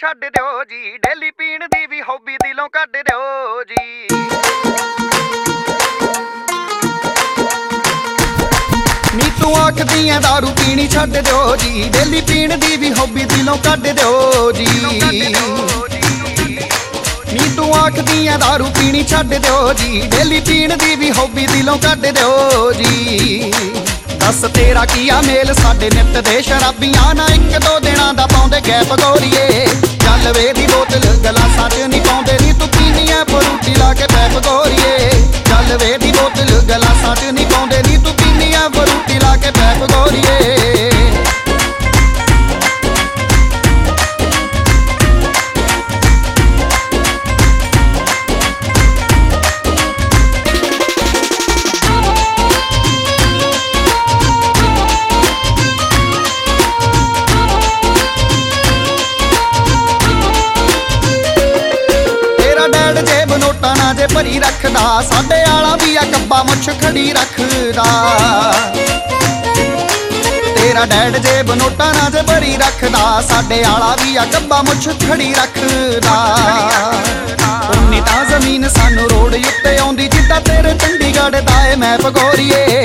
ਛੱਡ ਦਿਓ ਜੀ ਡੇਲੀ ਪੀਣ ਦੀ ਵੀ ਹੌਬੀ ਦਿਲੋਂ ਕੱਢ ਦਿਓ ਜੀ ਨੀ ਤੂੰ ਆਖਦੀਆਂ दारू ਪੀਣੀ ਛੱਡ ਦਿਓ ਜੀ ਡੇਲੀ ਪੀਣ ਦੀ ਵੀ ਹੌਬੀ ਦਿਲੋਂ ਕੱਢ ਦਿਓ ਜੀ ਕੱਢ ਦਿਓ ਜੀ ਨੀ ਤੂੰ ਆਖਦੀਆਂ दारू ਪੀਣੀ ਛੱਡ ਦਿਓ ਜੀ ਡੇਲੀ ਪੀਣ ਦੀ ਵੀ ਹੌਬੀ ਦਿਲੋਂ ਕੱਢ ਦਿਓ ਜੀ ਦੱਸ ਤੇਰਾ ਕੀ ਆ ਮੇਲ? ਸਾਡੇ ਨਿੱਤ ਦੇ ਸ਼ਰਾਬੀਆਂ ਨਾ ਇੱਕ ਦੋ ਦਿਨਾਂ ਦਾ ਪਾਉਂਦੇ ਗੈਪ ਗੋਰੀਏ। ਚੱਲ ਵੇ ਦੀ ਬੋਤਲ ਗਲਾਸਾਂ 'ਚ ਨਹੀਂ ਪਾਉਂਦੇ ਨੀ ਤੂੰ ਪੀਨੀ ਐ ਫਰੂਟੀ ਲਾ ਕੇ ਪੈਪ ਗੋਰੀਏ। ਚੱਲ ਵੇ ਦੀ ਬੋਤਲ ਗਲਾਸਾਂ 'ਚ ਨਹੀਂ ਪਾਉਂਦੇ ਨੀ ਤੂੰ ਪੀਨੀ ਐ ਫਰੂਟੀ ਲਾ ਕੇ ਪੈਪ ਗੋਰੀਏ। ਨੋਟਾਂ ਨਾ ਜੇ ਭਰੀ ਰੱਖਦਾ, ਸਾਡੇ ਆਲਾ ਵੀ ਆ ਕੱਬਾ ਮੁੱਛ ਖੜੀ ਰੱਖਦਾ। ਤੇਰਾ ਡੈਡ ਜੇਬ ਨੋਟਾਂ ਨਾ ਜੇ ਭਰੀ ਰੱਖਦਾ, ਸਾਡੇ ਆਲਾ ਵੀ ਆ ਕੱਬਾ ਮੁੱਛ ਖੜੀ ਰੱਖਦਾ। ਉਨੀ ਤਾਂ ਜ਼ਮੀਨ ਸਾਨੂੰ ਰੋੜ ਉੱਤੇ ਆਉਂਦੀ, ਜਿੱਦਾਂ ਤੇਰੇ ਚੰਡੀਗੜ੍ਹ ਦਾ ਏ ਮੈਂ ਪਗੋਰੀਏ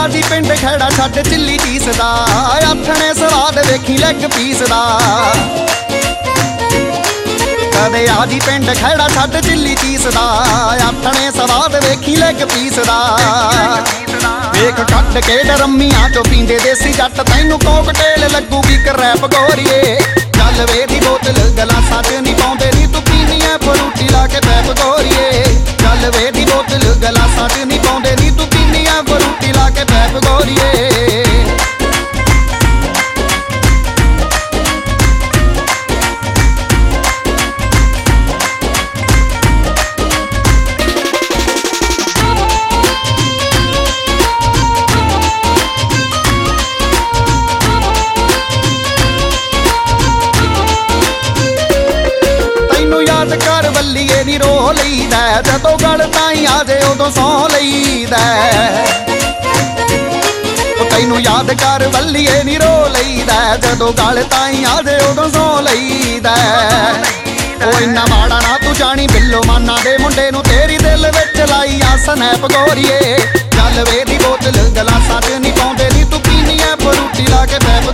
ਕਦੇ ਆਜੀ ਪਿੰਡ ਖੜਾ ਛੱਡ ਚਿੱਲੀ ਚੀਸਦਾ ਆਥਣੇ ਸਵਾਦ ਵੇਖੀ ਲੈਗ ਪੀਸਦਾ ਕਦੇ ਆਜੀ ਪਿੰਡ ਖੜਾ ਛੱਡ ਚਿੱਲੀ ਚੀਸਦਾ ਆਥਣੇ ਸਵਾਦ ਵੇਖੀ ਲੈਗ ਪੀਸ ਦਾ। ਵੇਖ ਕੱਢ ਕੇ ਡਰਮੀਆਂ ਚੋਂ ਪੀਂਦੇ ਦੇਸੀ ਜੱਟ, ਤੈਨੂੰ ਕੋਕਟੇਲ ਲੱਗੂਗੀ ਕਰੈਪ ਗੋਰੀਏ। ਚੱਲ ਵੇ ਦੀ ਬੋਤਲ, ਗਲਾਸਾਂ ਗੋਰੀਏ ਤੈਨੂੰ ਯਾਦ ਕਰ ਵੱਲੀਏ ਨੀ ਰੋ ਲਈਦਾ। ਜਦੋਂ ਗਲ ਤਾਈ ਆ ਜੇ ਉਦੋਂ ਸੌ ਲਈਦਾ। ਤੈਨੂੰ ਯਾਦ ਕਰ ਵੱਲੀਏ ਨੀ ਰੋ ਲਈਦਾ। ਜਦੋਂ ਗਲ ਤਾਈ ਆ ਜੇ ਉਦੋਂ ਸੌ ਲਈਦਾ। ਉਹ ਇੰਨਾ ਮਾੜਾ ਨਾ ਤੂੰ ਜਾਣੀ, ਬਿੱਲੋ ਮਾਨਾ ਦੇ ਮੁੰਡੇ ਨੂੰ ਤੇਰੀ ਦਿਲ ਵਿੱਚ ਲਾਈ ਆ ਸਨੈਪ ਗੋਰੀਏ। ਚੱਲ ਵੇ ਦੀ ਬੋਤਲ, ਗਲਾਸਾਂ 'ਚ ਨਹੀਂ ਪਾਉਂਦੇ ਨੀ, ਤੂੰ ਪੀਨੀ ਐ ਫਰੂਟੀ ਲਾ ਕੇ ਪੈਪ